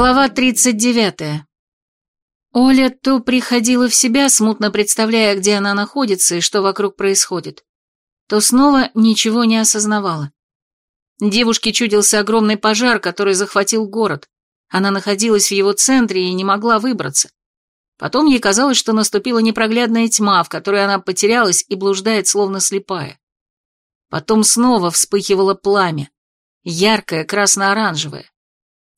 Глава 39. Оля то приходила в себя, смутно представляя, где она находится и что вокруг происходит, то снова ничего не осознавала. Девушке чудился огромный пожар, который захватил город. Она находилась в его центре и не могла выбраться. Потом ей казалось, что наступила непроглядная тьма, в которой она потерялась и блуждает, словно слепая. Потом снова вспыхивало пламя, яркое, красно-оранжевое.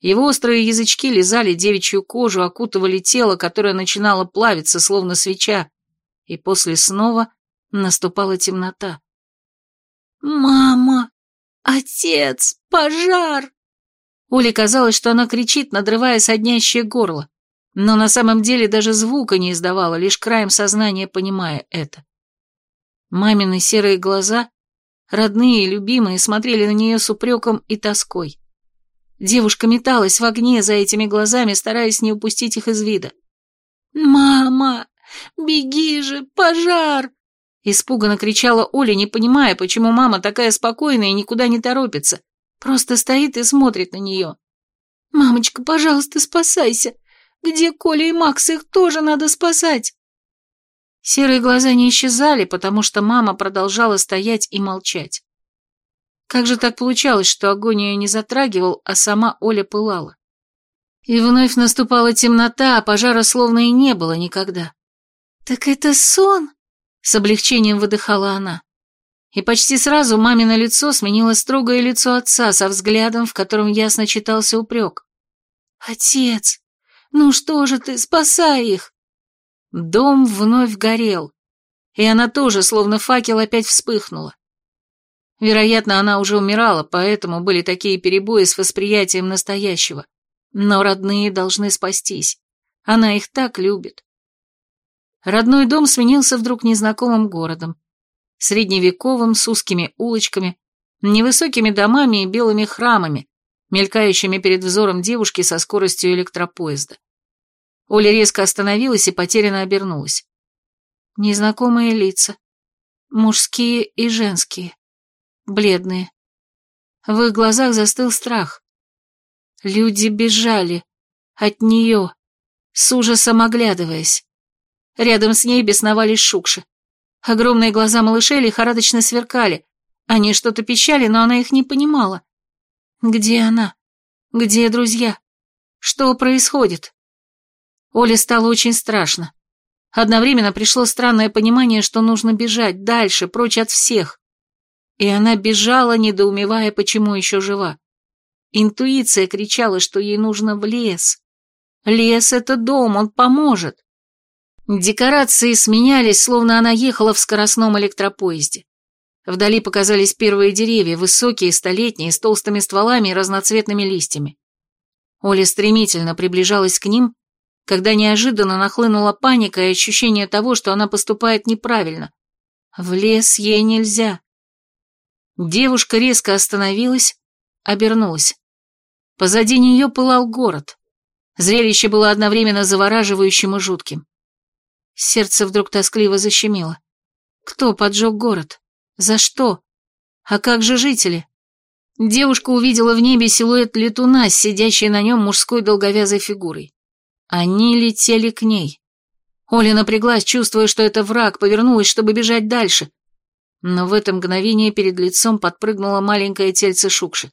Его острые язычки лизали девичью кожу, окутывали тело, которое начинало плавиться, словно свеча, и после снова наступала темнота. «Мама! Отец! Пожар!» Оле казалось, что она кричит, надрывая соднящее горло, но на самом деле даже звука не издавала, лишь краем сознания понимая это. Мамины серые глаза, родные и любимые, смотрели на нее с упреком и тоской. Девушка металась в огне за этими глазами, стараясь не упустить их из вида. «Мама, беги же, пожар!» Испуганно кричала Оля, не понимая, почему мама такая спокойная и никуда не торопится. Просто стоит и смотрит на нее. «Мамочка, пожалуйста, спасайся! Где Коля и Макс? Их тоже надо спасать!» Серые глаза не исчезали, потому что мама продолжала стоять и молчать. Как же так получалось, что огонь ее не затрагивал, а сама Оля пылала? И вновь наступала темнота, а пожара словно и не было никогда. «Так это сон?» — с облегчением выдыхала она. И почти сразу мамино лицо сменило строгое лицо отца со взглядом, в котором ясно читался упрек. «Отец, ну что же ты, спасай их!» Дом вновь горел, и она тоже, словно факел, опять вспыхнула. Вероятно, она уже умирала, поэтому были такие перебои с восприятием настоящего. Но родные должны спастись. Она их так любит. Родной дом сменился вдруг незнакомым городом. Средневековым, с узкими улочками, невысокими домами и белыми храмами, мелькающими перед взором девушки со скоростью электропоезда. Оля резко остановилась и потерянно обернулась. Незнакомые лица. Мужские и женские бледные. В их глазах застыл страх. Люди бежали от нее, с ужасом оглядываясь. Рядом с ней бесновались шукши. Огромные глаза малышей лихорадочно сверкали. Они что-то пищали, но она их не понимала. Где она? Где друзья? Что происходит? Оле стало очень страшно. Одновременно пришло странное понимание, что нужно бежать дальше, прочь от всех. И она бежала, недоумевая, почему еще жива. Интуиция кричала, что ей нужно в лес. Лес — это дом, он поможет. Декорации сменялись, словно она ехала в скоростном электропоезде. Вдали показались первые деревья, высокие, столетние, с толстыми стволами и разноцветными листьями. Оля стремительно приближалась к ним, когда неожиданно нахлынула паника и ощущение того, что она поступает неправильно. В лес ей нельзя. Девушка резко остановилась, обернулась. Позади нее пылал город. Зрелище было одновременно завораживающим и жутким. Сердце вдруг тоскливо защемило. Кто поджег город? За что? А как же жители? Девушка увидела в небе силуэт летуна, сидящей на нем мужской долговязой фигурой. Они летели к ней. Оля напряглась, чувствуя, что это враг, повернулась, чтобы бежать дальше, но в это мгновение перед лицом подпрыгнуло маленькое тельце Шукши.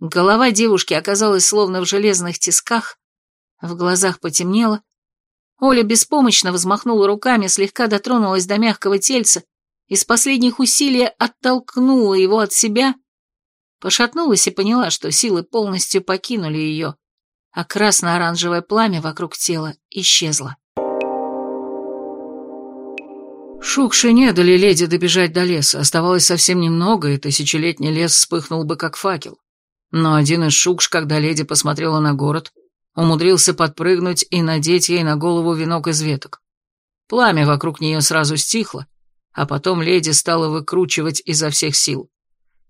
Голова девушки оказалась словно в железных тисках, в глазах потемнело. Оля беспомощно взмахнула руками, слегка дотронулась до мягкого тельца и с последних усилий оттолкнула его от себя, пошатнулась и поняла, что силы полностью покинули ее, а красно-оранжевое пламя вокруг тела исчезло. Шукши не дали леди добежать до леса, оставалось совсем немного, и тысячелетний лес вспыхнул бы как факел. Но один из шукш, когда леди посмотрела на город, умудрился подпрыгнуть и надеть ей на голову венок из веток. Пламя вокруг нее сразу стихло, а потом леди стала выкручивать изо всех сил.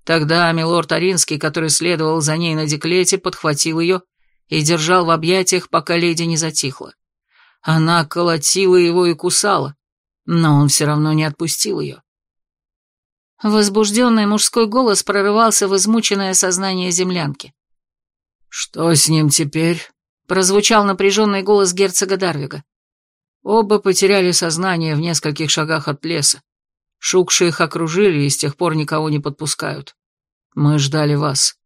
Тогда милорд Аринский, который следовал за ней на деклете, подхватил ее и держал в объятиях, пока леди не затихла. Она колотила его и кусала, но он все равно не отпустил ее. Возбужденный мужской голос прорывался в измученное сознание землянки. «Что с ним теперь?» прозвучал напряженный голос герцога Дарвига. Оба потеряли сознание в нескольких шагах от леса. Шукши их окружили и с тех пор никого не подпускают. Мы ждали вас.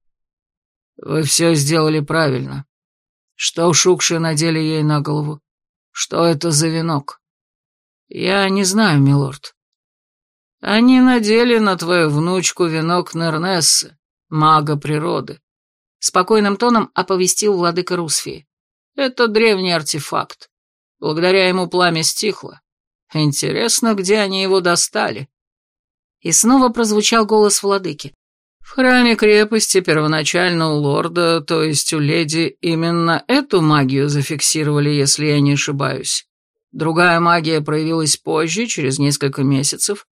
Вы все сделали правильно. Что Шукши надели ей на голову? Что это за венок? Я не знаю, милорд. Они надели на твою внучку венок Нернессы, мага природы. Спокойным тоном оповестил владыка Русфии. Это древний артефакт. Благодаря ему пламя стихло. Интересно, где они его достали? И снова прозвучал голос владыки. В храме крепости первоначально у лорда, то есть у леди, именно эту магию зафиксировали, если я не ошибаюсь. Другая магия проявилась позже, через несколько месяцев.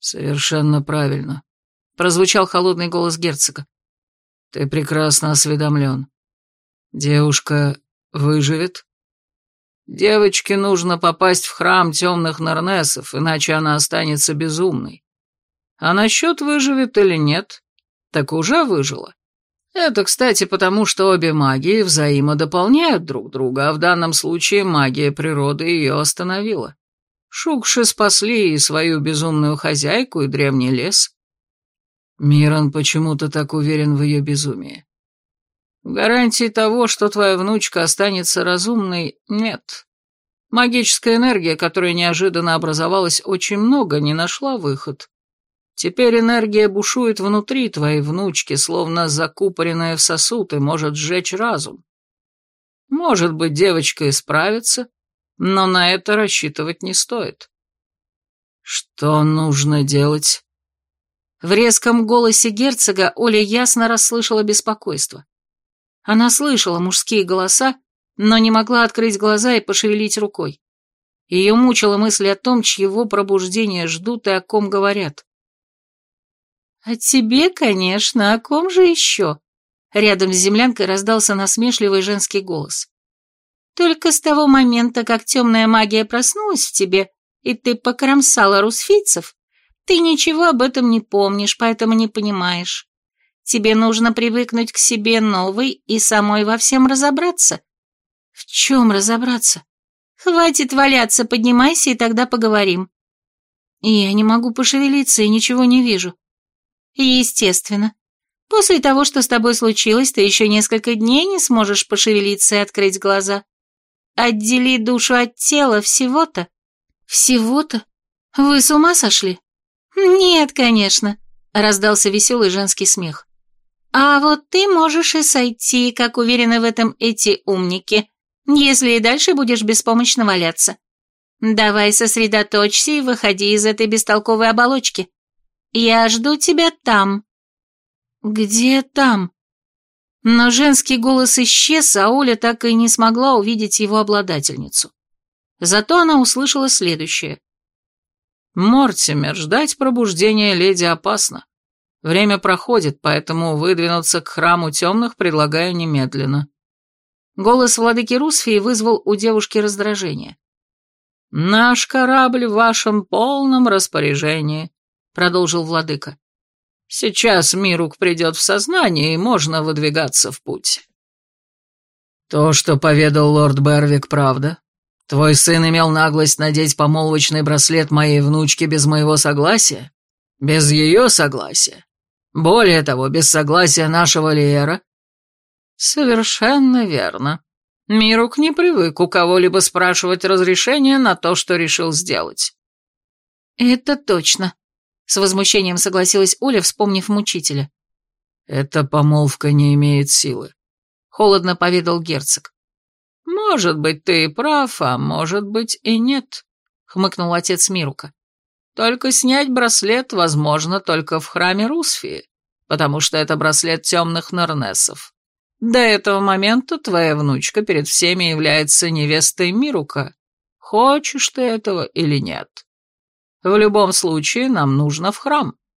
Совершенно правильно. Прозвучал холодный голос герцога. Ты прекрасно осведомлен. Девушка выживет? Девочке нужно попасть в храм темных Нарнесов, иначе она останется безумной. А насчет выживет или нет, так уже выжила. Это, кстати, потому что обе магии взаимодополняют друг друга, а в данном случае магия природы ее остановила. Шукши спасли и свою безумную хозяйку, и древний лес. Мирон почему-то так уверен в ее безумии. Гарантии того, что твоя внучка останется разумной, нет. Магическая энергия, которая неожиданно образовалась очень много, не нашла выход. Теперь энергия бушует внутри твоей внучки, словно закупоренная в сосуд, и может сжечь разум. Может быть, девочка исправится, но на это рассчитывать не стоит. Что нужно делать? В резком голосе герцога Оля ясно расслышала беспокойство. Она слышала мужские голоса, но не могла открыть глаза и пошевелить рукой. Ее мучила мысль о том, чьего пробуждения ждут и о ком говорят. «О тебе, конечно, о ком же еще?» Рядом с землянкой раздался насмешливый женский голос. «Только с того момента, как темная магия проснулась в тебе, и ты покромсала русфийцев, ты ничего об этом не помнишь, поэтому не понимаешь. Тебе нужно привыкнуть к себе новой и самой во всем разобраться. В чем разобраться? Хватит валяться, поднимайся, и тогда поговорим. Я не могу пошевелиться и ничего не вижу. Естественно. После того, что с тобой случилось, ты еще несколько дней не сможешь пошевелиться и открыть глаза. Отдели душу от тела всего-то. Всего-то? Вы с ума сошли? Нет, конечно, раздался веселый женский смех. А вот ты можешь и сойти, как уверены в этом эти умники, если и дальше будешь беспомощно валяться. Давай сосредоточься и выходи из этой бестолковой оболочки. Я жду тебя там. Где там? Но женский голос исчез, а Оля так и не смогла увидеть его обладательницу. Зато она услышала следующее. «Мортимер, ждать пробуждения леди опасно. Время проходит, поэтому выдвинуться к храму темных предлагаю немедленно». Голос владыки Русфии вызвал у девушки раздражение. «Наш корабль в вашем полном распоряжении», — продолжил владыка. «Сейчас Мирук придет в сознание, и можно выдвигаться в путь». «То, что поведал лорд Бервик, правда? Твой сын имел наглость надеть помолвочный браслет моей внучке без моего согласия? Без ее согласия?» Более того, без согласия нашего Лиера...» «Совершенно верно. Мирук не привык у кого-либо спрашивать разрешения на то, что решил сделать». «Это точно», — с возмущением согласилась Оля, вспомнив мучителя. «Эта помолвка не имеет силы», — холодно поведал герцог. «Может быть, ты и прав, а может быть и нет», — хмыкнул отец Мирука. Только снять браслет возможно только в храме Русфии, потому что это браслет темных Норнесов. До этого момента твоя внучка перед всеми является невестой Мирука, хочешь ты этого или нет. В любом случае нам нужно в храм.